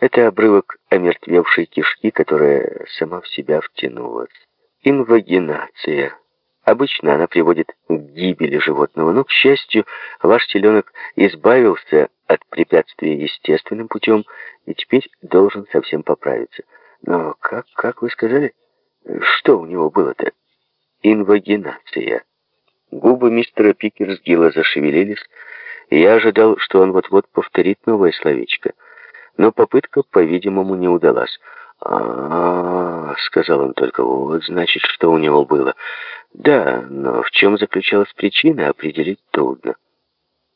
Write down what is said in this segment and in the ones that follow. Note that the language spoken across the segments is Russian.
Это обрывок омертвевшей кишки, которая сама в себя втянулась. Инвагинация. Обычно она приводит к гибели животного, но, к счастью, ваш теленок избавился от препятствия естественным путем и теперь должен совсем поправиться. Но как, как вы сказали, что у него было-то? Инвагинация. Губы мистера Пикерсгилла зашевелились, и я ожидал, что он вот-вот повторит новое словечко. Но попытка, по-видимому, не удалась. а, -а, -а сказал он только, — «вот, значит, что у него было». Да, но в чем заключалась причина, определить трудно.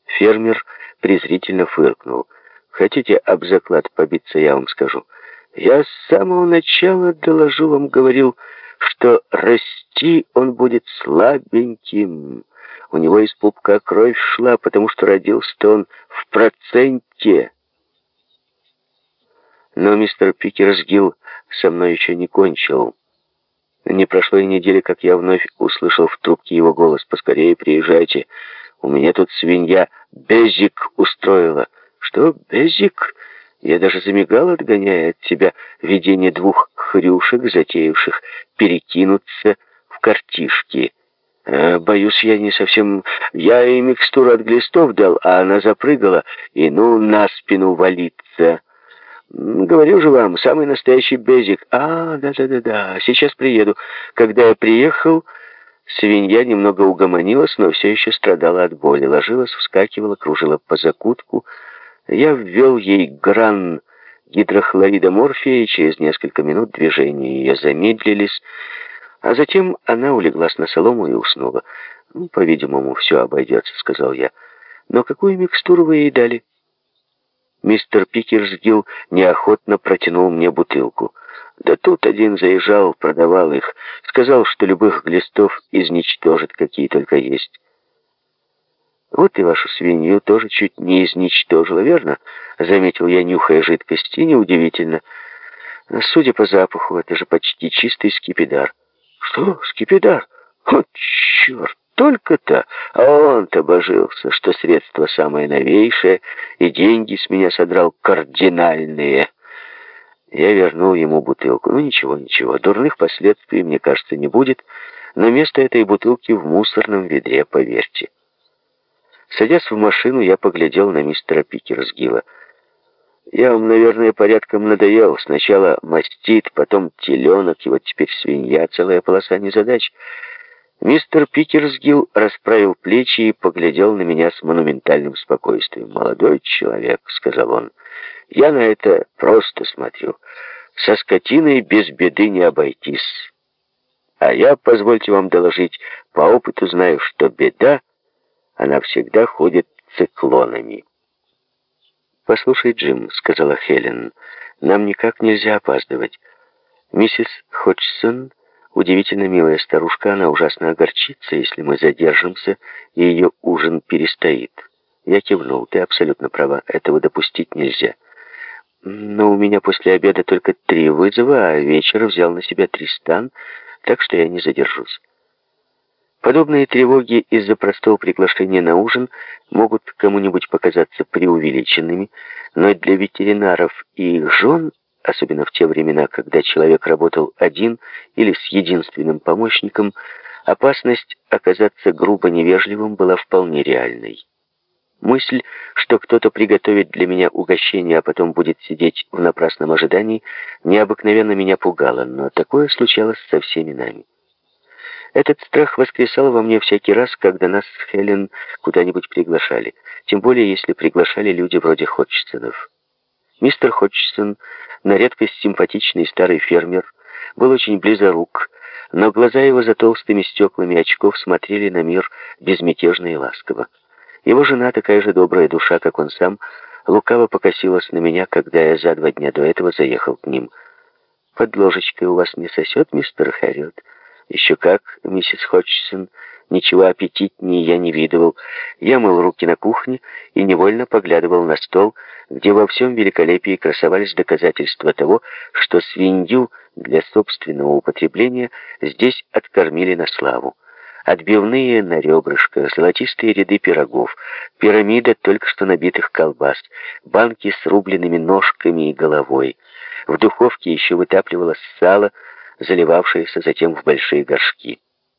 Фермер презрительно фыркнул. «Хотите об заклад побиться, я вам скажу. Я с самого начала доложу вам, говорил, что расти он будет слабеньким. У него из пупка кровь шла, потому что родился-то он в проценте». Но мистер Пикерсгилл со мной еще не кончил. Не прошло и недели, как я вновь услышал в трубке его голос. «Поскорее приезжайте. У меня тут свинья Безик устроила». «Что, Безик?» Я даже замигал, отгоняя от себя видение двух хрюшек, затеявших перекинуться в картишки. Э, боюсь, я не совсем... Я ей микстуру от глистов дал, а она запрыгала, и ну на спину валиться. Говорю же вам, самый настоящий безик. А, да-да-да-да, сейчас приеду. Когда я приехал, свинья немного угомонилась, но все еще страдала от боли. Ложилась, вскакивала, кружила по закутку. Я ввел ей гран гидрохлорида морфия, и через несколько минут движения ее замедлились, а затем она улеглась на солому и уснула. «Ну, по-видимому, все обойдется», — сказал я. «Но какую микстуру вы ей дали?» Мистер Пикерсгилл неохотно протянул мне бутылку. Да тут один заезжал, продавал их. Сказал, что любых глистов изничтожит, какие только есть. Вот и вашу свинью тоже чуть не изничтожила, верно? Заметил я, нюхая жидкость, неудивительно. Судя по запаху, это же почти чистый скипидар. Что, скипидар? О, черт! Только-то, а он-то божился, что средство самое новейшее, и деньги с меня содрал кардинальные. Я вернул ему бутылку. Ну ничего, ничего, дурных последствий, мне кажется, не будет, но место этой бутылки в мусорном ведре, поверьте. Садясь в машину, я поглядел на мистера Пикерсгилла. Я вам, наверное, порядком надоел. Сначала мастит, потом теленок, и вот теперь свинья, целая полоса незадач. Мистер Пикерсгилл расправил плечи и поглядел на меня с монументальным спокойствием. «Молодой человек», — сказал он, — «я на это просто смотрю. Со скотиной без беды не обойтись. А я, позвольте вам доложить, по опыту знаю, что беда, она всегда ходит циклонами». «Послушай, Джим», — сказала Хелен, — «нам никак нельзя опаздывать. Миссис Ходжсон Удивительно милая старушка, она ужасно огорчится, если мы задержимся, и ее ужин перестоит. Я кивнул, ты абсолютно права, этого допустить нельзя. Но у меня после обеда только три вызова, а вечер взял на себя Тристан, так что я не задержусь. Подобные тревоги из-за простого приглашения на ужин могут кому-нибудь показаться преувеличенными, но для ветеринаров и их жен особенно в те времена, когда человек работал один или с единственным помощником, опасность оказаться грубо невежливым была вполне реальной. Мысль, что кто-то приготовит для меня угощение, а потом будет сидеть в напрасном ожидании, необыкновенно меня пугала, но такое случалось со всеми нами. Этот страх воскресал во мне всякий раз, когда нас с Хелен куда-нибудь приглашали, тем более если приглашали люди вроде Ходжсонов. Мистер Ходжсон на редкость симпатичный старый фермер, был очень близорук, но глаза его за толстыми стеклами очков смотрели на мир безмятежно и ласково. Его жена, такая же добрая душа, как он сам, лукаво покосилась на меня, когда я за два дня до этого заехал к ним. «Под ложечкой у вас не сосет, мистер Хэрриот?» «Еще как, миссис Ходжсон», Ничего аппетитнее я не видывал. Я мыл руки на кухне и невольно поглядывал на стол, где во всем великолепии красовались доказательства того, что свинью для собственного употребления здесь откормили на славу. отбивные на ребрышко, золотистые ряды пирогов, пирамида только что набитых колбас, банки с рубленными ножками и головой. В духовке еще вытапливалось сало, заливавшееся затем в большие горшки.